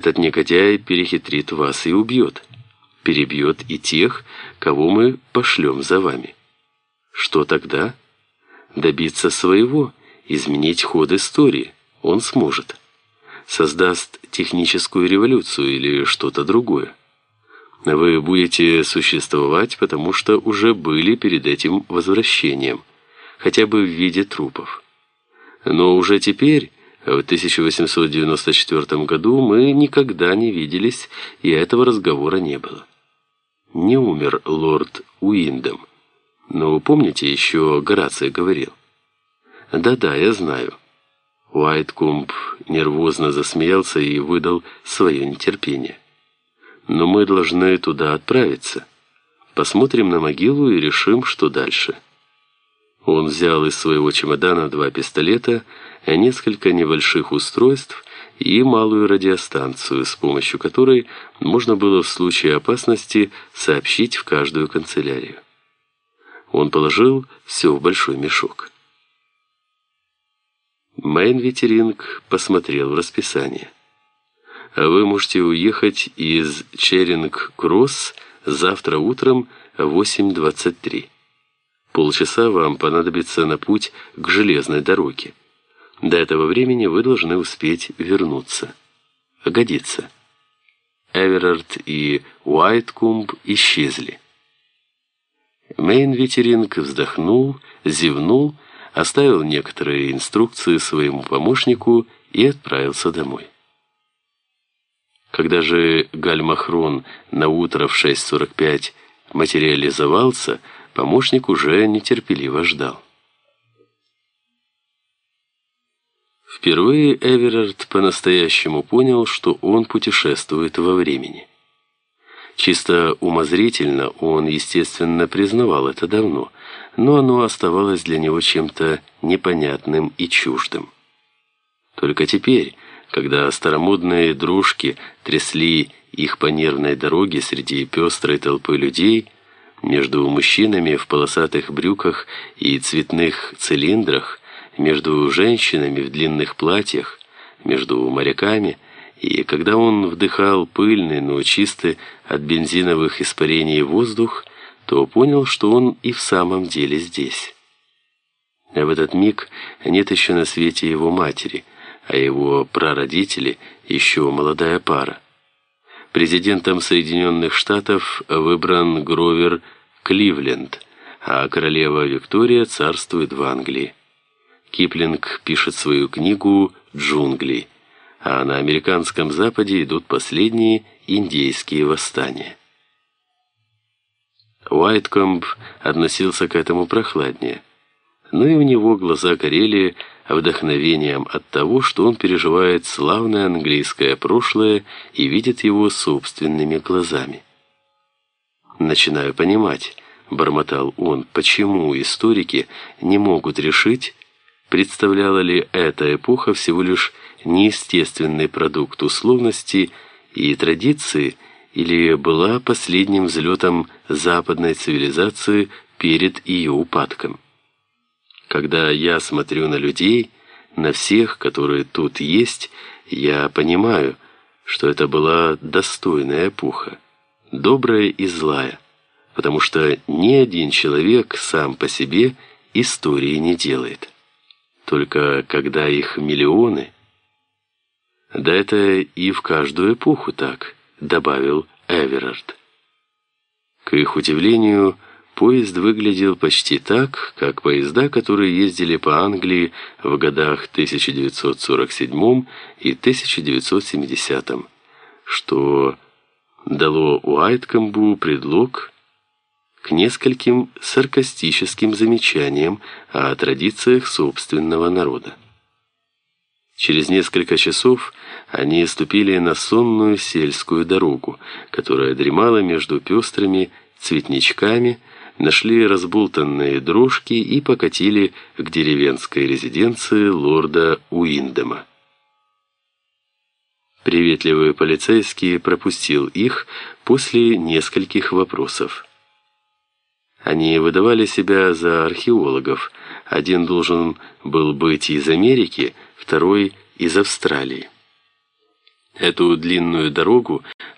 Этот негодяй перехитрит вас и убьет. Перебьет и тех, кого мы пошлем за вами. Что тогда? Добиться своего, изменить ход истории он сможет. Создаст техническую революцию или что-то другое. Вы будете существовать, потому что уже были перед этим возвращением, хотя бы в виде трупов. Но уже теперь в 1894 году мы никогда не виделись, и этого разговора не было. Не умер лорд Уиндом. Но помните, еще Гораций говорил? Да-да, я знаю. Уайткумб нервозно засмеялся и выдал свое нетерпение. Но мы должны туда отправиться. Посмотрим на могилу и решим, что дальше. Он взял из своего чемодана два пистолета, несколько небольших устройств и малую радиостанцию, с помощью которой можно было в случае опасности сообщить в каждую канцелярию. Он положил все в большой мешок. Мэйн Ветеринг посмотрел в расписание. «Вы можете уехать из Черинг-Кросс завтра утром в 8.23. Полчаса вам понадобится на путь к железной дороге. До этого времени вы должны успеть вернуться. Годится. Эверард и Уайткумб исчезли. Мейн Ветеринг вздохнул, зевнул, оставил некоторые инструкции своему помощнику и отправился домой. Когда же Гальмахрон на утро в 6.45 материализовался, помощник уже нетерпеливо ждал. Впервые Эверард по-настоящему понял, что он путешествует во времени. Чисто умозрительно он, естественно, признавал это давно, но оно оставалось для него чем-то непонятным и чуждым. Только теперь, когда старомодные дружки трясли их по нервной дороге среди пестрой толпы людей, между мужчинами в полосатых брюках и цветных цилиндрах, между женщинами в длинных платьях, между моряками, и когда он вдыхал пыльный, но чистый от бензиновых испарений воздух, то понял, что он и в самом деле здесь. А в этот миг нет еще на свете его матери, а его прародители еще молодая пара. Президентом Соединенных Штатов выбран Гровер Кливленд, а королева Виктория царствует в Англии. Киплинг пишет свою книгу «Джунгли», а на американском западе идут последние индейские восстания. Уайткомб относился к этому прохладнее, но и у него глаза горели вдохновением от того, что он переживает славное английское прошлое и видит его собственными глазами. «Начинаю понимать», — бормотал он, — «почему историки не могут решить, Представляла ли эта эпоха всего лишь неестественный продукт условности и традиции, или была последним взлетом западной цивилизации перед ее упадком? Когда я смотрю на людей, на всех, которые тут есть, я понимаю, что это была достойная эпоха, добрая и злая, потому что ни один человек сам по себе истории не делает. Только когда их миллионы... Да это и в каждую эпоху так, добавил Эверард. К их удивлению, поезд выглядел почти так, как поезда, которые ездили по Англии в годах 1947 и 1970, что дало Уайткомбу предлог к нескольким саркастическим замечаниям о традициях собственного народа. Через несколько часов они ступили на сонную сельскую дорогу, которая дремала между пестрыми цветничками, нашли разболтанные дрожки и покатили к деревенской резиденции лорда Уиндема. Приветливый полицейский пропустил их после нескольких вопросов. Они выдавали себя за археологов. Один должен был быть из Америки, второй из Австралии. Эту длинную дорогу